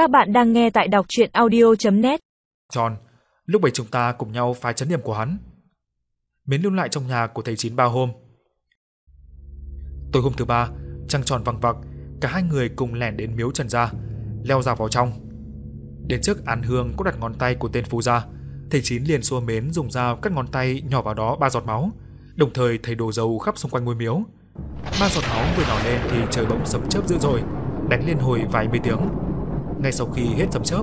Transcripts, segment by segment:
Các bạn đang nghe tại đọc chuyện audio.net Tròn, lúc bảy chúng ta cùng nhau phá chấn điểm của hắn. Mến lưu lại trong nhà của thầy Chín ba hôm. Tối hôm thứ ba, trăng tròn vằng vặc, cả hai người cùng lẻn đến miếu Trần gia, leo rào vào trong. Đến trước án hương có đặt ngón tay của tên phú gia, thầy Chín liền xua mến dùng dao cắt ngón tay nhỏ vào đó ba giọt máu, đồng thời thầy đổ dầu khắp xung quanh ngôi miếu. Ba giọt máu vừa nhỏ lên thì trời bỗng sấm chớp dữ dội, đánh liên hồi vài mươi tiếng. Ngay sau khi hết sấm chớp,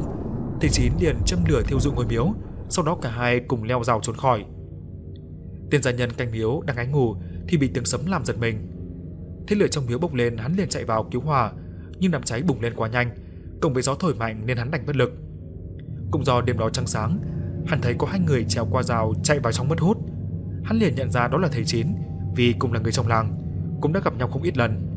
thầy Chín liền châm lửa thiêu dụi ngôi miếu, sau đó cả hai cùng leo rào trốn khỏi. Tên gia nhân canh miếu đang ngáy ngủ thì bị tiếng sấm làm giật mình. thế lửa trong miếu bốc lên, hắn liền chạy vào cứu hỏa, nhưng đám cháy bùng lên quá nhanh, cộng với gió thổi mạnh nên hắn đành bất lực. Cũng do đêm đó trăng sáng, hắn thấy có hai người trèo qua rào chạy vào trong mất hút. Hắn liền nhận ra đó là thầy Chín, vì cùng là người trong làng, cũng đã gặp nhau không ít lần.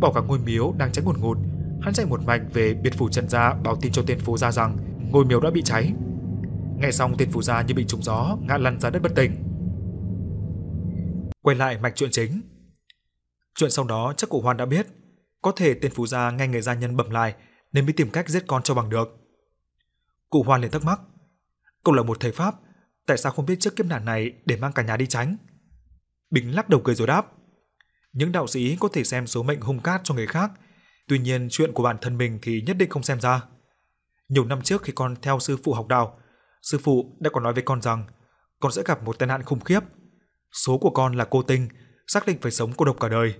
Bỏ cả ngôi miếu đang cháy ngùn ngụt, hắn chạy một mạch về biệt phủ Trần gia báo tin cho tên phú gia rằng ngôi miếu đã bị cháy. Nghe xong tên phú gia như bị trúng gió, ngã lăn ra đất bất tỉnh. Quay lại mạch chuyện chính. Chuyện sau đó chắc cụ Hoan đã biết, có thể tên phú gia nghe người gia nhân bẩm lại nên mới tìm cách giết con cho bằng được. Cụ Hoan liền thắc mắc, cậu là một thầy pháp, tại sao không biết trước kiếp nạn này để mang cả nhà đi tránh? Bình lắc đầu cười rồi đáp, những đạo sĩ có thể xem số mệnh hung cát cho người khác, tuy nhiên chuyện của bản thân mình thì nhất định không xem ra. Nhiều năm trước khi con theo sư phụ học đạo, sư phụ đã có nói với con rằng con sẽ gặp một tai nạn khủng khiếp. Số của con là cô tinh, xác định phải sống cô độc cả đời.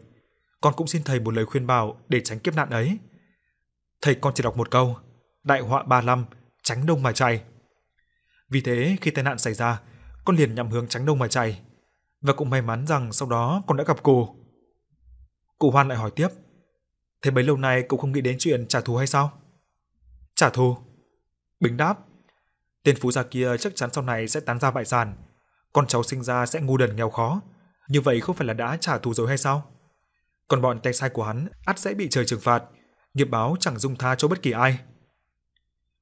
Con cũng xin thầy một lời khuyên bảo để tránh kiếp nạn ấy. Thầy con chỉ đọc một câu, đại họa ba năm, tránh đông mà chạy. Vì thế khi tai nạn xảy ra, con liền nhắm hướng tránh đông mà chạy. Và cũng may mắn rằng sau đó con đã gặp cô. Cụ Hoan lại hỏi tiếp, thế bấy lâu nay cậu không nghĩ đến chuyện trả thù hay sao? Trả thù? Bình đáp, tên phú gia kia chắc chắn sau này sẽ tán ra bại sản, con cháu sinh ra sẽ ngu đần nghèo khó, như vậy không phải là đã trả thù rồi hay sao? Còn bọn tay sai của hắn ắt sẽ bị trời trừng phạt, nghiệp báo chẳng dung tha cho bất kỳ ai.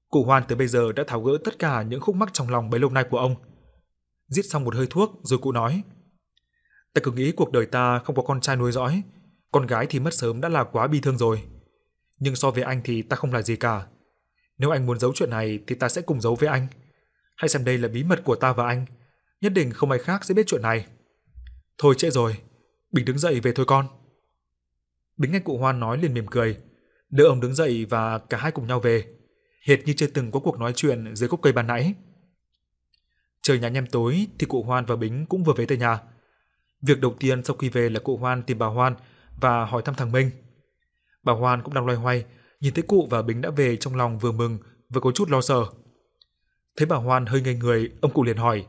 Cụ Hoan tới bây giờ đã tháo gỡ tất cả những khúc mắc trong lòng bấy lâu nay của ông. Giết xong một hơi thuốc rồi cụ nói, ta cứ nghĩ cuộc đời ta không có con trai nuôi dõi, con gái thì mất sớm đã là quá bi thương rồi. Nhưng so với anh thì ta không là gì cả. Nếu anh muốn giấu chuyện này thì ta sẽ cùng giấu với anh. Hãy xem đây là bí mật của ta và anh. Nhất định không ai khác sẽ biết chuyện này. Thôi trễ rồi. Bình đứng dậy về thôi con. Bình nghe cụ Hoan nói liền mỉm cười. Đỡ ông đứng dậy và cả hai cùng nhau về. Hệt như chưa từng có cuộc nói chuyện dưới gốc cây ban nãy. Trời nhà nhem tối thì cụ Hoan và Bính cũng vừa về tới nhà. Việc đầu tiên sau khi về là cụ Hoan tìm bà Hoan và hỏi thăm thằng Minh. Bà Hoan cũng đang loay hoay, nhìn thấy cụ và Bính đã về trong lòng vừa mừng vừa có chút lo sợ. Thấy bà Hoan hơi ngây người, ông cụ liền hỏi: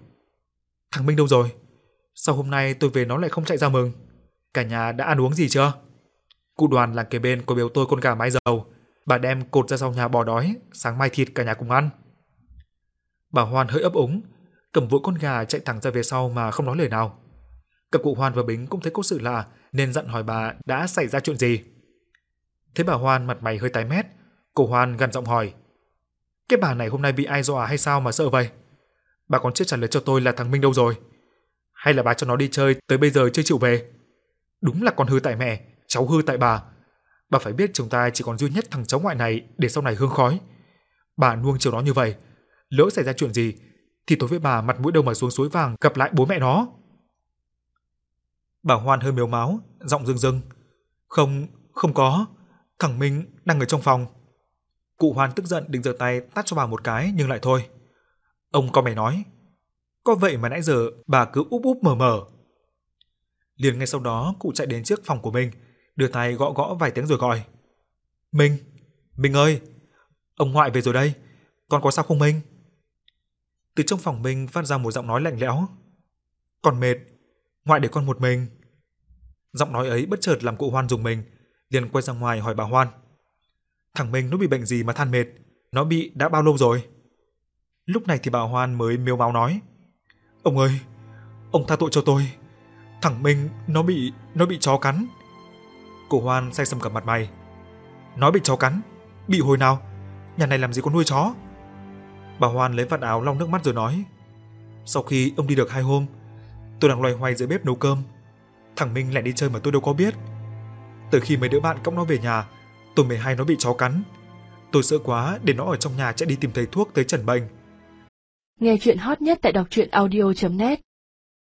"Thằng Minh đâu rồi? Sao hôm nay tôi về nó lại không chạy ra mừng? Cả nhà đã ăn uống gì chưa?" Cụ Đoàn là kế bên có biếu tôi con gà mái dầu, bà đem cột ra sau nhà bò đói, sáng mai thịt cả nhà cùng ăn. Bà Hoan hơi ấp úng, cầm vội con gà chạy thẳng ra về sau mà không nói lời nào. Cả cụ Hoan và Bính cũng thấy có sự lạ nên dặn hỏi bà đã xảy ra chuyện gì. Thế bà Hoan mặt mày hơi tái mét, cô Hoan gần giọng hỏi: "Cái bà này hôm nay bị ai dọa hay sao mà sợ vậy? Bà còn chưa trả lời cho tôi là thằng Minh đâu rồi? Hay là bà cho nó đi chơi tới bây giờ chưa chịu về? Đúng là con hư tại mẹ, cháu hư tại bà. Bà phải biết chúng ta chỉ còn duy nhất thằng cháu ngoại này để sau này hương khói. Bà nuông chiều nó như vậy, lỡ xảy ra chuyện gì thì tối với bà mặt mũi đâu mà xuống suối vàng gặp lại bố mẹ nó." Bà Hoan hơi mếu máu, giọng rưng rưng. Không, không có. Thằng Minh đang ở trong phòng. Cụ Hoan tức giận định giơ tay tát cho bà một cái nhưng lại thôi. Ông có mày nói. Có vậy mà nãy giờ bà cứ úp úp mở mở. Liền ngay sau đó cụ chạy đến trước phòng của mình, đưa tay gõ gõ vài tiếng rồi gọi. Minh, Minh ơi, ông ngoại về rồi đây, con có sao không Minh? Từ trong phòng Minh phát ra một giọng nói lạnh lẽo. Con mệt, ngoại để con một mình. Giọng nói ấy bất chợt làm cụ Hoan dùng mình, liền quay ra ngoài hỏi bà Hoan. Thằng Minh nó bị bệnh gì mà than mệt, nó bị đã bao lâu rồi? Lúc này thì bà Hoan mới miêu máu nói. Ông ơi, ông tha tội cho tôi. Thằng Minh nó bị nó bị chó cắn. Cụ Hoan say sầm cả mặt mày. Nó bị chó cắn? Bị hồi nào? Nhà này làm gì có nuôi chó? Bà Hoan lấy vạt áo lau nước mắt rồi nói. Sau khi ông đi được hai hôm, tôi đang loay hoay dưới bếp nấu cơm thằng Minh lại đi chơi mà tôi đâu có biết. Từ khi mấy đứa bạn cõng nó về nhà, tôi mới hay nó bị chó cắn. Tôi sợ quá để nó ở trong nhà chạy đi tìm thầy thuốc tới chẩn bệnh. Nghe chuyện hot nhất tại đọc truyện audio.net